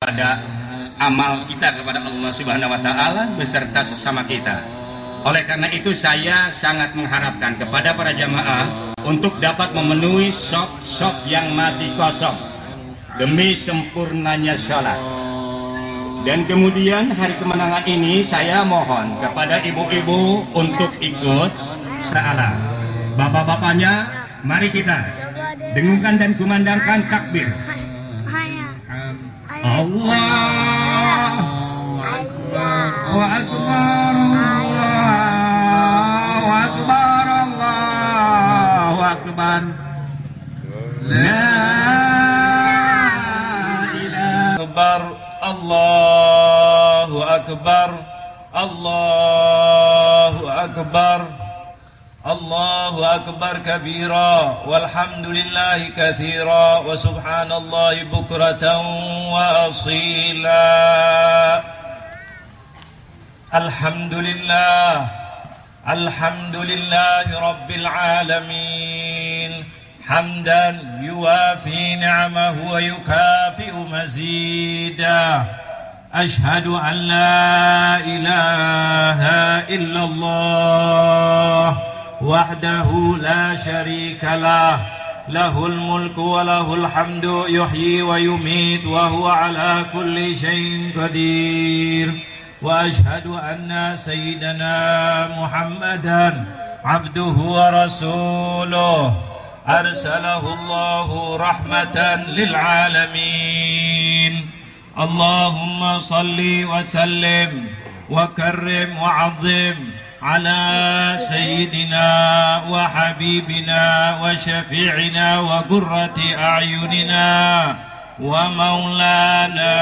pada amal kita kepada Allah Subhanahu wa taala beserta sesama kita. Oleh karena itu saya sangat mengharapkan kepada para jamaah untuk dapat memenuhi sop-sop yang masih kosong demi sempurnanya sholat. Dan kemudian hari kemenangan ini saya mohon kepada ibu-ibu untuk ikut salah. Bapak-bapaknya, mari kita dengunkan dan kumandangkan takbir. Allah Akbar Akbar Allahu Akbar Allahu Akbar La ilaha Akbar Allahu Akbar Allahu Akbar الله أكبر كبيرا والحمد لله كثيرا وسبحان الله بكرة وأصيلا. الحمد لله الحمد لله رب العالمين. حمدا يوافي نعمه ويكافئ مزيدا. أشهد أن لا إله إلا الله. وحده لا شريك له. له الملك وله الحمد يحيي ويميت وهو على كل شيء قدير. وأشهد أن سيدنا محمدا عبده ورسوله. أرسله الله رحمة للعالمين. اللهم صل وسلم وكرم وعظم. على سيدنا وحبيبنا وشفيعنا وقرة أعيننا ومولانا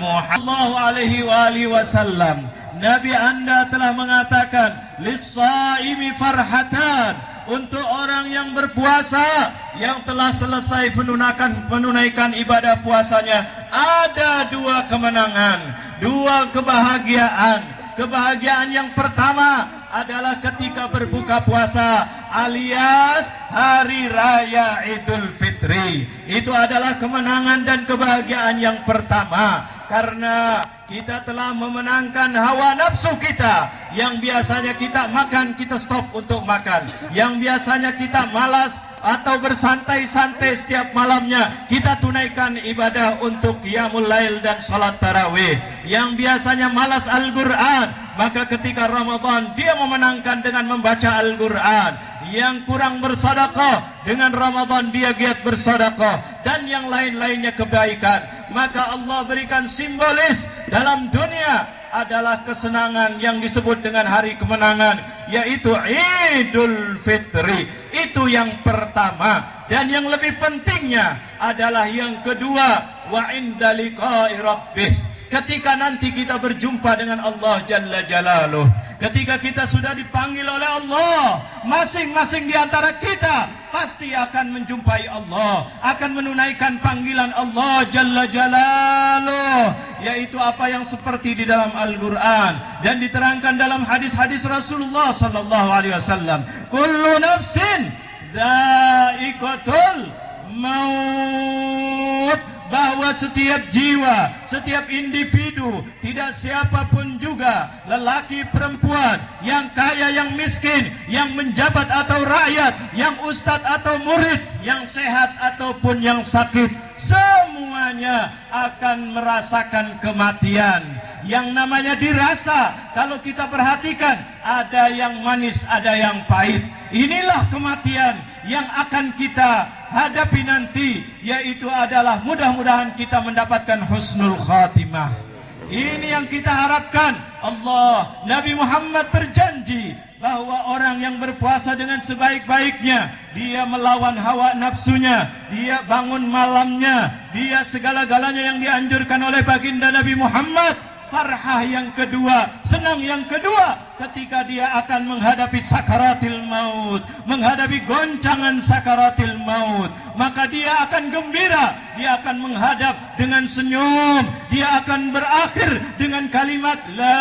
محمد الله عليه وآله وسلم Nabi Anda telah mengatakan Lissaimi farhatan Untuk orang yang berpuasa Yang telah selesai menunaikan, menunaikan ibadah puasanya Ada dua kemenangan Dua kebahagiaan Kebahagiaan yang pertama adalah ketika berbuka puasa alias hari raya Idul Fitri. Itu adalah kemenangan dan kebahagiaan yang pertama karena kita telah memenangkan hawa nafsu kita. Yang biasanya kita makan kita stop untuk makan. Yang biasanya kita malas atau bersantai-santai setiap malamnya kita tunaikan ibadah untuk qiyamul lail dan salat tarawih. Yang biasanya malas Al-Qur'an maka ketika Ramadan dia memenangkan dengan membaca Al-Qur'an yang kurang bersedekah dengan Ramadan dia giat bersedekah. Dan yang lain-lainnya kebaikan. Maka Allah berikan simbolis dalam dunia adalah kesenangan yang disebut dengan hari kemenangan yaitu Idul Fitri. Itu yang pertama. Dan yang lebih pentingnya adalah yang kedua wa inda rabbih ketika nanti kita berjumpa dengan Allah Jalla Jalaluh ketika kita sudah dipanggil oleh Allah masing-masing di antara kita pasti akan menjumpai Allah akan menunaikan panggilan Allah Jalla Jalaluh yaitu apa yang seperti di dalam Al-Qur'an dan diterangkan dalam hadis-hadis Rasulullah sallallahu alaihi wasallam. Kullu nafsin dha'iqatul maut bahwa setiap jiwa, setiap individu, tidak siapa pun juga, lelaki perempuan, yang kaya yang miskin, yang menjabat atau rakyat, yang ustadz atau murid, yang sehat ataupun yang sakit, semuanya akan merasakan kematian. Yang namanya dirasa, kalau kita perhatikan, ada yang manis, ada yang pahit. Inilah kematian yang akan kita hadapi nanti yaitu adalah mudah-mudahan kita mendapatkan husnul khatimah. Ini yang kita harapkan. Allah Nabi Muhammad berjanji bahwa orang yang berpuasa dengan sebaik-baiknya dia melawan hawa nafsunya dia bangun malamnya dia segala-galanya yang dianjurkan oleh baginda Nabi Muhammad farhah yang kedua, senang yang kedua ketika dia akan menghadapi sakaratil maut, menghadapi goncangan sakaratil maut, maka dia akan gembira, dia akan menghadap dengan senyum, dia akan berakhir dengan kalimat la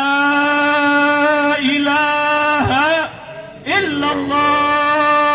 ilaha illallah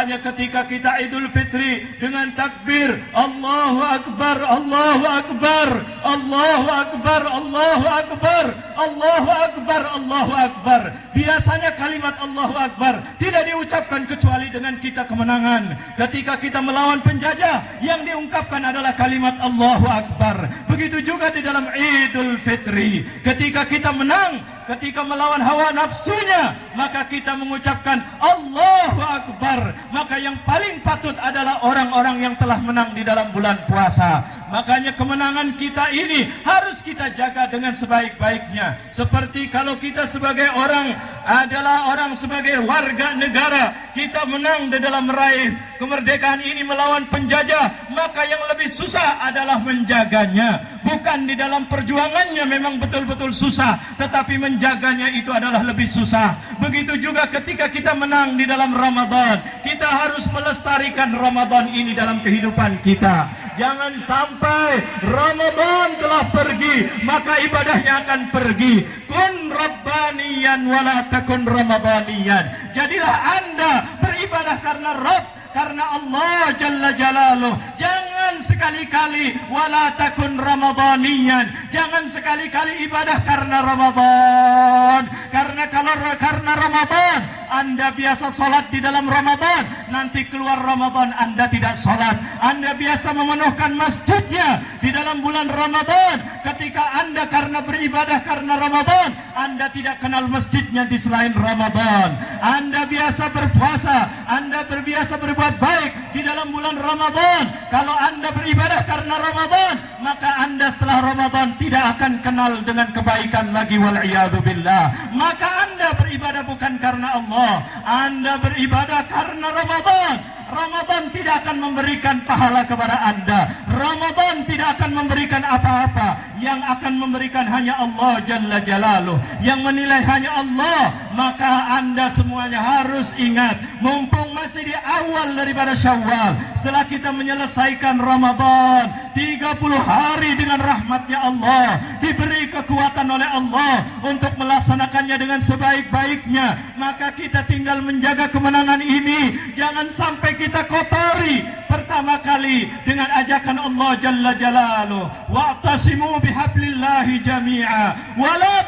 Makanya ketika kita Idul Fitri dengan takbir Allahu Akbar, Allahu Akbar, Allahu Akbar, Allahu Akbar, Allahu Akbar, Allahu Akbar. Biasanya kalimat Allahu Akbar tidak diucapkan kecuali dengan kita kemenangan. Ketika kita melawan penjajah yang diungkapkan adalah kalimat Allahu Akbar. Begitu juga di dalam Idul Fitri. Ketika kita menang, ketika melawan hawa nafsunya maka kita mengucapkan Allahu Akbar. Maka yang paling patut adalah orang-orang yang telah menang di dalam bulan puasa makanya kemenangan kita ini harus kita jaga dengan sebaik-baiknya seperti kalau kita sebagai orang adalah orang sebagai warga negara kita menang di dalam meraih kemerdekaan ini melawan penjajah maka yang lebih susah adalah menjaganya bukan di dalam perjuangannya memang betul-betul susah tetapi menjaganya itu adalah lebih susah. Begitu juga ketika kita menang di dalam Ramadan, kita harus melestarikan Ramadan ini dalam kehidupan kita. Jangan sampai Ramadan telah pergi, maka ibadahnya akan pergi. Kun rabbaniyan wala takun ramadaniyan. Jadilah Anda beribadah karena Rabb karena Allah Jalla Jalaluh jangan sekali-kali wala takun ramadhaniyan jangan sekali-kali ibadah karena Ramadan karena kalau karena Ramadan anda biasa sholat di dalam Ramadan nanti keluar Ramadan Anda tidak sholat. Anda biasa memenuhkan masjidnya di dalam bulan Ramadan. Ketika Anda karena beribadah karena Ramadan Anda tidak kenal masjidnya di selain Ramadan. Anda biasa berpuasa Anda berbiasa berbuat baik di dalam bulan Ramadan. Kalau Anda beribadah karena Ramadan maka Anda setelah Ramadan tidak akan kenal dengan kebaikan lagi wal billah. Maka Anda beribadah bukan karena Allah. Anda beribadah karena Ramadan. Ramadan tidak akan memberikan pahala kepada Anda. Ramadan tidak akan memberikan apa-apa. Yang akan memberikan hanya Allah Jalla Jalaluh. Yang menilai hanya Allah. Maka Anda semuanya harus ingat. Mumpung masih di awal daripada syawal. Setelah kita menyelesaikan Ramadan. 30 hari dengan rahmatnya Allah. Diberi kekuatan oleh Allah. Untuk melaksanakannya dengan sebaik-baiknya. Maka kita tinggal menjaga kemenangan ini. Jangan sampai kita kotori pertama kali dengan ajakan Allah Jalla Jalaluh wa'tasimu bihablillahi jami'a wa la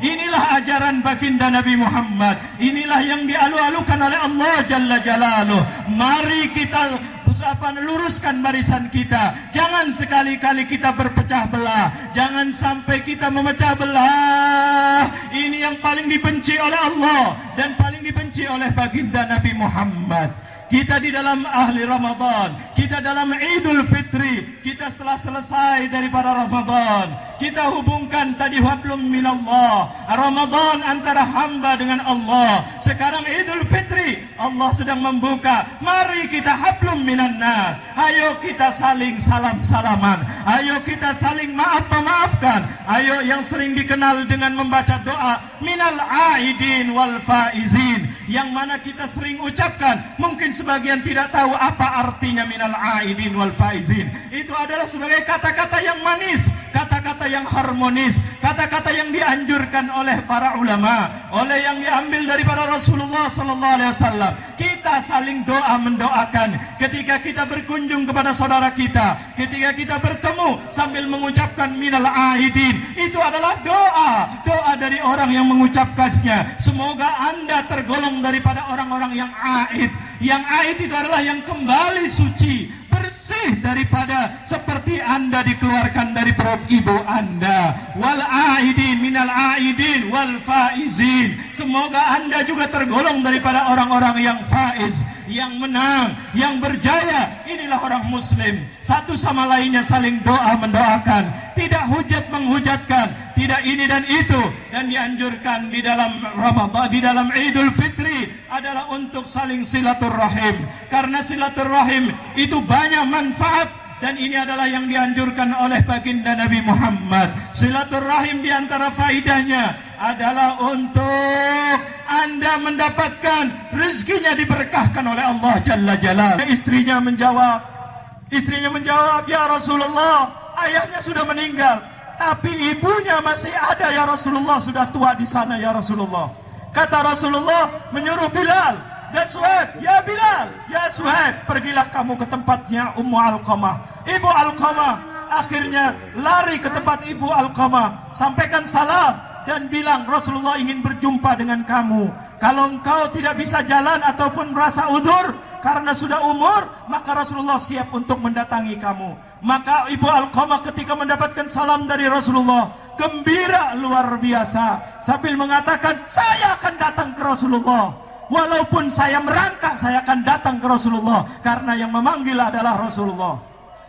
inilah ajaran baginda Nabi Muhammad inilah yang dialu-alukan oleh Allah Jalla Jalaluh mari kita apa luruskan barisan kita. Jangan sekali-kali kita berpecah belah. Jangan sampai kita memecah belah. Ini yang paling dibenci oleh Allah dan paling dibenci oleh baginda Nabi Muhammad. Kita di dalam ahli Ramadan, kita dalam Idul Fitri, kita setelah selesai daripada Ramadan, kita hubungkan tadi hablum minallah. Ramadan antara hamba dengan Allah. Sekarang Idul Fitri, Allah sedang membuka. Mari kita hablum minan nas. Ayo kita saling salam-salaman. Ayo kita saling maaf-memaafkan. Ayo yang sering dikenal dengan membaca doa minal aidin wal faizin yang mana kita sering ucapkan mungkin sebagian tidak tahu apa artinya minal aidin wal faizin. Itu adalah sebagai kata-kata yang manis kata-kata yang harmonis kata-kata yang dianjurkan oleh para ulama oleh yang diambil daripada Rasulullah sallallahu alaihi wasallam. Kita saling doa mendoakan. Ketika kita berkunjung kepada saudara kita ketika kita bertemu sambil mengucapkan minal aidin itu adalah doa. Doa dari orang yang mengucapkannya. Semoga Anda tergolong daripada orang-orang yang aid. Yang aid itu adalah yang kembali suci, bersih daripada seperti Anda dikeluarkan dari perut ibu Anda. Wal aidin minal aidin wal faizin. Semoga Anda juga tergolong daripada orang-orang yang faiz, yang menang, yang berjaya. Inilah orang muslim. Satu sama lainnya saling doa mendoakan, tidak hujat menghujatkan, tidak ini dan itu dan dianjurkan di dalam Ramadan, di dalam Idul Fitri adalah untuk saling silaturahim. Karena silaturahim itu banyak manfaat dan ini adalah yang dianjurkan oleh baginda Nabi Muhammad. Silaturahim di antara faidahnya adalah untuk anda mendapatkan rezekinya diberkahkan oleh Allah Jalla Jalla. Istrinya menjawab, istrinya menjawab, "Ya Rasulullah, ayahnya sudah meninggal." Tapi ibunya masih ada ya Rasulullah sudah tua di sana ya Rasulullah. Kata Rasulullah menyuruh Bilal, dan Suhaib, ya Bilal, ya Suhaib, pergilah kamu ke tempatnya Ummu Alqamah. Ibu Alqamah akhirnya lari ke tempat Ibu Alqamah, sampaikan salam dan bilang Rasulullah ingin berjumpa dengan kamu. Kalau engkau tidak bisa jalan ataupun merasa udur karena sudah umur, maka Rasulullah siap untuk mendatangi kamu. Maka Ibu Alqamah ketika mendapatkan salam dari Rasulullah, gembira luar biasa sambil mengatakan, "Saya akan datang ke Rasulullah." Walaupun saya merangkak, saya akan datang ke Rasulullah karena yang memanggil adalah Rasulullah.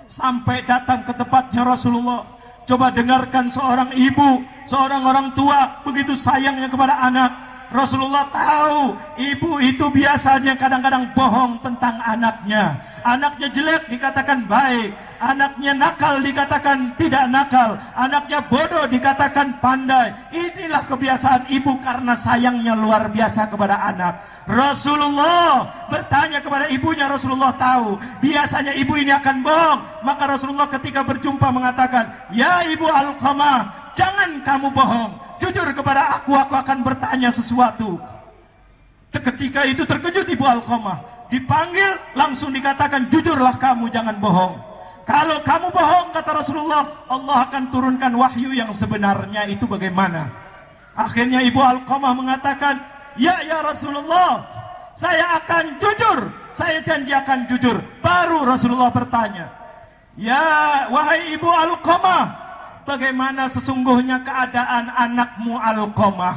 Sampai datang ke tempatnya Rasulullah. Coba dengarkan seorang ibu, seorang orang tua begitu sayangnya kepada anak. Rasulullah tahu ibu itu biasanya kadang-kadang bohong tentang anaknya. Anaknya jelek dikatakan baik, anaknya nakal dikatakan tidak nakal, anaknya bodoh dikatakan pandai. Inilah kebiasaan ibu karena sayangnya luar biasa kepada anak. Rasulullah bertanya kepada ibunya, Rasulullah tahu biasanya ibu ini akan bohong. Maka Rasulullah ketika berjumpa mengatakan, "Ya Ibu Alqamah, jangan kamu bohong. Jujur kepada aku, aku akan bertanya sesuatu." Ketika itu terkejut Ibu Alqamah, dipanggil langsung dikatakan, "Jujurlah kamu, jangan bohong." Kalau kamu bohong kata Rasulullah, Allah akan turunkan wahyu yang sebenarnya itu bagaimana? Akhirnya Ibu Alqamah mengatakan, "Ya ya Rasulullah, saya akan jujur. Saya janji akan jujur." Baru Rasulullah bertanya, "Ya wahai Ibu Alqamah, bagaimana sesungguhnya keadaan anakmu Alqamah?"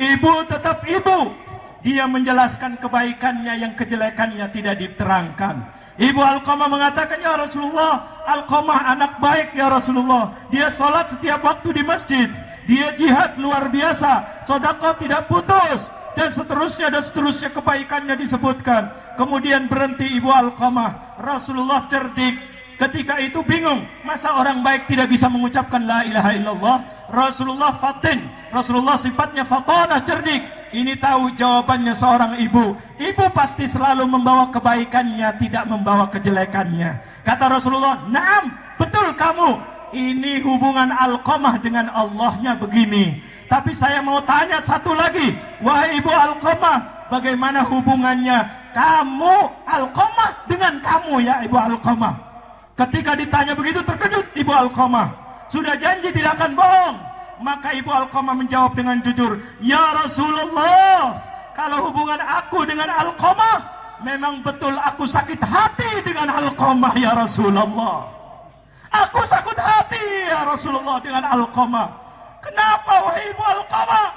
Ibu tetap ibu. Dia menjelaskan kebaikannya yang kejelekannya tidak diterangkan. Ibu Alqamah mengatakan, Ya Rasulullah, Alqamah anak baik ya Rasulullah. Dia sholat setiap waktu di masjid. Dia jihad luar biasa. Sodako tidak putus. Dan seterusnya dan seterusnya kebaikannya disebutkan. Kemudian berhenti Ibu Alqamah. Rasulullah cerdik. Ketika itu bingung. Masa orang baik tidak bisa mengucapkan La ilaha illallah. Rasulullah fatin. Rasulullah sifatnya fatana cerdik. Ini tahu jawabannya seorang ibu. Ibu pasti selalu membawa kebaikannya, tidak membawa kejelekannya. Kata Rasulullah, "Naam, betul kamu. Ini hubungan Alqamah dengan Allahnya begini. Tapi saya mau tanya satu lagi. Wahai Ibu Alqamah, bagaimana hubungannya kamu Alqamah dengan kamu ya Ibu Alqamah?" Ketika ditanya begitu terkejut Ibu Alqamah. Sudah janji tidak akan bohong. Maka Ibu Alqamah menjawab dengan jujur, "Ya Rasulullah, kalau hubungan aku dengan Alqamah, memang betul aku sakit hati dengan Alqamah ya Rasulullah. Aku sakit hati ya Rasulullah dengan Alqamah. Kenapa wahai Ibu Alqamah?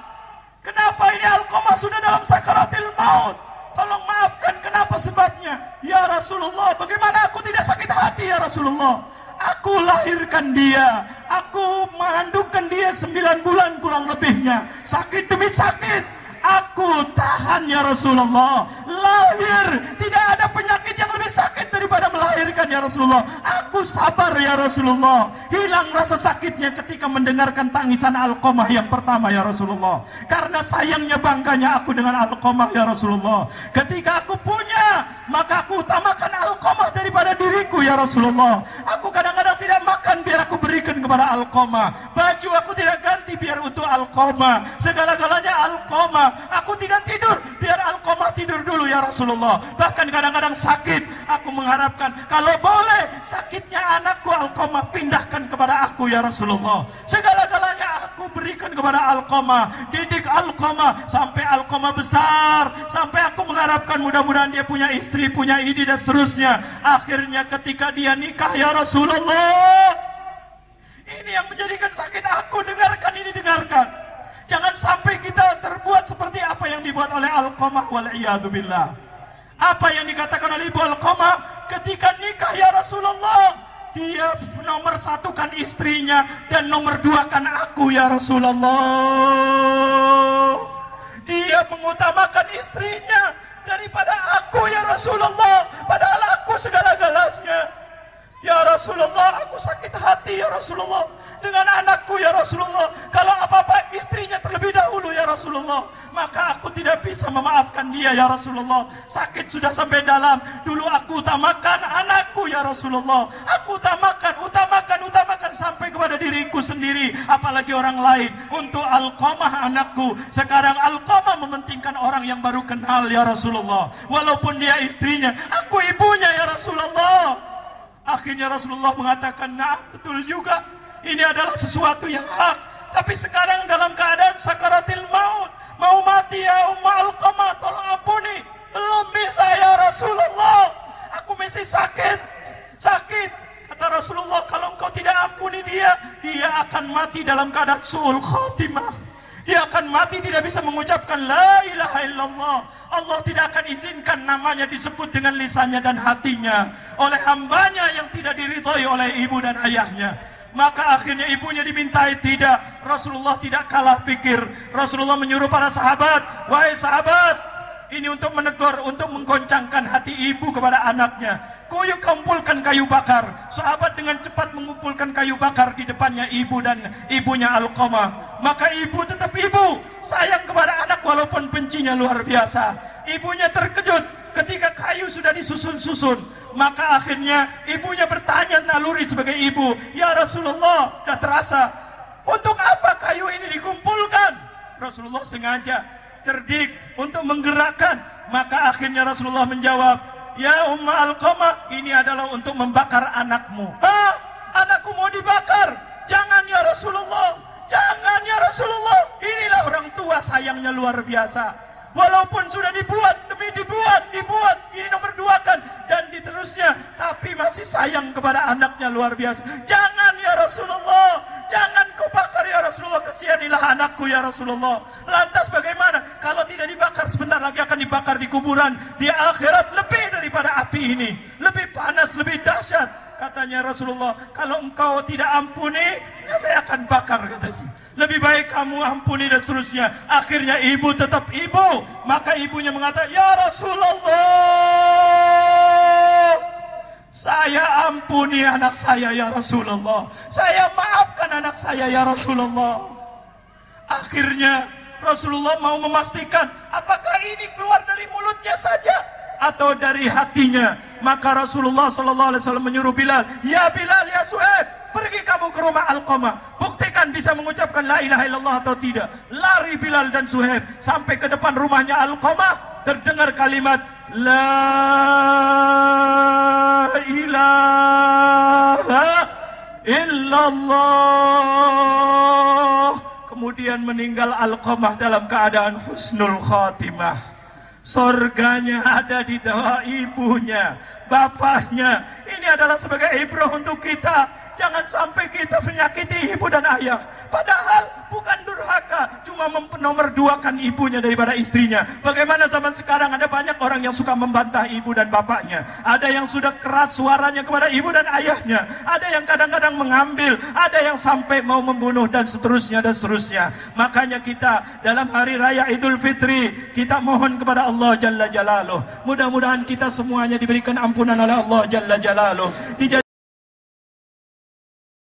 Kenapa ini Alqamah sudah dalam sakaratil maut? Tolong maafkan kenapa sebabnya? Ya Rasulullah, bagaimana aku tidak sakit hati ya Rasulullah? Aku lahirkan dia. Aku mengandungkan dia sembilan bulan kurang lebihnya. Sakit demi sakit. Aku tahan ya Rasulullah. Lahir. Tidak ada penyakit yang lebih sakit daripada melahirkan ya Rasulullah. Aku sabar ya Rasulullah. Hilang rasa sakitnya ketika mendengarkan tangisan Alqamah yang pertama ya Rasulullah. Karena sayangnya bangganya aku dengan Alqamah ya Rasulullah. Ketika aku punya, maka aku utamakan Alqamah daripada diriku ya Rasulullah. Aku kadang-kadang tidak makan biar aku berikan kepada Alqamah. Baju aku tidak ganti biar untuk Alqamah. Segala-galanya Alqamah. Aku tidak tidur, biar Alkomah tidur dulu ya Rasulullah. Bahkan kadang-kadang sakit, aku mengharapkan kalau boleh sakitnya anakku Alkomah pindahkan kepada aku ya Rasulullah. Segala-galanya aku berikan kepada Alkomah, didik Alkomah sampai Alkomah besar, sampai aku mengharapkan mudah-mudahan dia punya istri, punya ide dan seterusnya. Akhirnya ketika dia nikah ya Rasulullah, ini yang menjadikan sakit aku dengarkan ini dengarkan. Jangan sampai kita terbuat seperti apa yang dibuat oleh Al-Qamah wal billah. Apa yang dikatakan oleh Ibu Al-Qamah ketika nikah ya Rasulullah, dia nomor satu kan istrinya dan nomor dua kan aku ya Rasulullah. Dia mengutamakan istrinya daripada aku ya Rasulullah, padahal aku segala-galanya. Ya Rasulullah, aku sakit hati ya Rasulullah dengan anakku ya Rasulullah. Kalau apa-apa istrinya terlebih dahulu ya Rasulullah, maka aku tidak bisa memaafkan dia ya Rasulullah. Sakit sudah sampai dalam. Dulu aku utamakan anakku ya Rasulullah. Aku utamakan, utamakan, utamakan sampai kepada diriku sendiri, apalagi orang lain. Untuk Alqamah anakku, sekarang Alqamah mementingkan orang yang baru kenal ya Rasulullah. Walaupun dia istrinya, aku ibunya ya Rasulullah. Akhirnya Rasulullah mengatakan, nah betul juga. Ini adalah sesuatu yang hak. Tapi sekarang dalam keadaan sakaratil maut. Mau mati ya Umma Alqamah, tolong ampuni. Belum bisa ya Rasulullah. Aku masih sakit. Sakit. Kata Rasulullah, kalau engkau tidak ampuni dia, dia akan mati dalam keadaan su'ul khatimah. Dia akan mati tidak bisa mengucapkan La ilaha illallah Allah tidak akan izinkan namanya disebut dengan lisannya dan hatinya Oleh hambanya yang tidak diridhoi oleh ibu dan ayahnya Maka akhirnya ibunya dimintai tidak Rasulullah tidak kalah pikir Rasulullah menyuruh para sahabat Wahai sahabat ini untuk menegur, untuk menggoncangkan hati ibu kepada anaknya. Koyuk kumpulkan kayu bakar. Sahabat dengan cepat mengumpulkan kayu bakar di depannya ibu dan ibunya Alqamah. Maka ibu tetap ibu, sayang kepada anak walaupun bencinya luar biasa. Ibunya terkejut ketika kayu sudah disusun-susun. Maka akhirnya ibunya bertanya naluri sebagai ibu, "Ya Rasulullah, sudah terasa. Untuk apa kayu ini dikumpulkan?" Rasulullah sengaja cerdik untuk menggerakkan. Maka akhirnya Rasulullah menjawab, Ya Umma Alqamah, ini adalah untuk membakar anakmu. Hah? Anakku mau dibakar? Jangan ya Rasulullah. Jangan ya Rasulullah. Inilah orang tua sayangnya luar biasa. Walaupun sudah dibuat demi dibuat, dibuat, ini nomor dua kan dan diterusnya, tapi masih sayang kepada anaknya luar biasa. Jangan ya Rasulullah, jangan kau bakar ya Rasulullah, kesianilah anakku ya Rasulullah. Lantas bagaimana? Kalau tidak dibakar sebentar lagi akan dibakar di kuburan di akhirat lebih daripada api ini, lebih panas, lebih dahsyat. Katanya Rasulullah, kalau engkau tidak ampuni, ya saya akan bakar katanya. Lebih baik kamu ampuni dan seterusnya. Akhirnya ibu tetap ibu. Maka ibunya mengatakan, Ya Rasulullah. Saya ampuni anak saya ya Rasulullah. Saya maafkan anak saya ya Rasulullah. Akhirnya Rasulullah mau memastikan apakah ini keluar dari mulutnya saja atau dari hatinya. Maka Rasulullah sallallahu alaihi wasallam menyuruh Bilal, "Ya Bilal ya Suhaib, pergi kamu ke rumah Alqamah. Buktikan bisa mengucapkan la ilaha illallah atau tidak. Lari Bilal dan Suhaib sampai ke depan rumahnya Alqamah, terdengar kalimat la ilaha illallah. Kemudian meninggal Alqamah dalam keadaan husnul khatimah. Sorganya ada di bawah ibunya, bapaknya. Ini adalah sebagai ibrah untuk kita Jangan sampai kita menyakiti ibu dan ayah. Padahal bukan durhaka, cuma mempernomorduakan ibunya daripada istrinya. Bagaimana zaman sekarang ada banyak orang yang suka membantah ibu dan bapaknya. Ada yang sudah keras suaranya kepada ibu dan ayahnya. Ada yang kadang-kadang mengambil, ada yang sampai mau membunuh dan seterusnya dan seterusnya. Makanya kita dalam hari raya Idul Fitri, kita mohon kepada Allah Jalla Jalaluh. Mudah-mudahan kita semuanya diberikan ampunan oleh Allah Jalla Jalaluh.